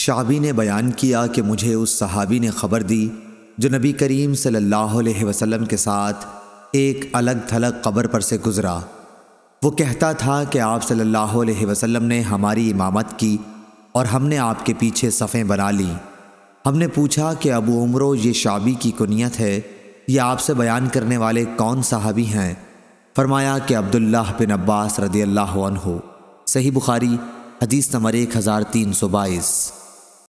شعبی نے بیان کیا کہ مجھے اس صحابی نے خبر دی جو نبی کریم صلی اللہ علیہ وسلم کے ساتھ ایک الگ تھلگ قبر پر سے گزرا۔ وہ کہتا تھا کہ آپ صلی اللہ علیہ وسلم نے ہماری امامت کی اور ہم نے آپ کے پیچھے صفیں بنا لیں۔ ہم نے پوچھا کہ ابو عمرو، یہ شعبی کی کنیت ہے؟ یہ آپ سے بیان کرنے والے کون صحابی ہیں؟ فرمایا کہ عبداللہ بن عباس رضی اللہ عنہ، صحیح بخاری، حدیث نمبر ایک ہزار تین سو بائیس۔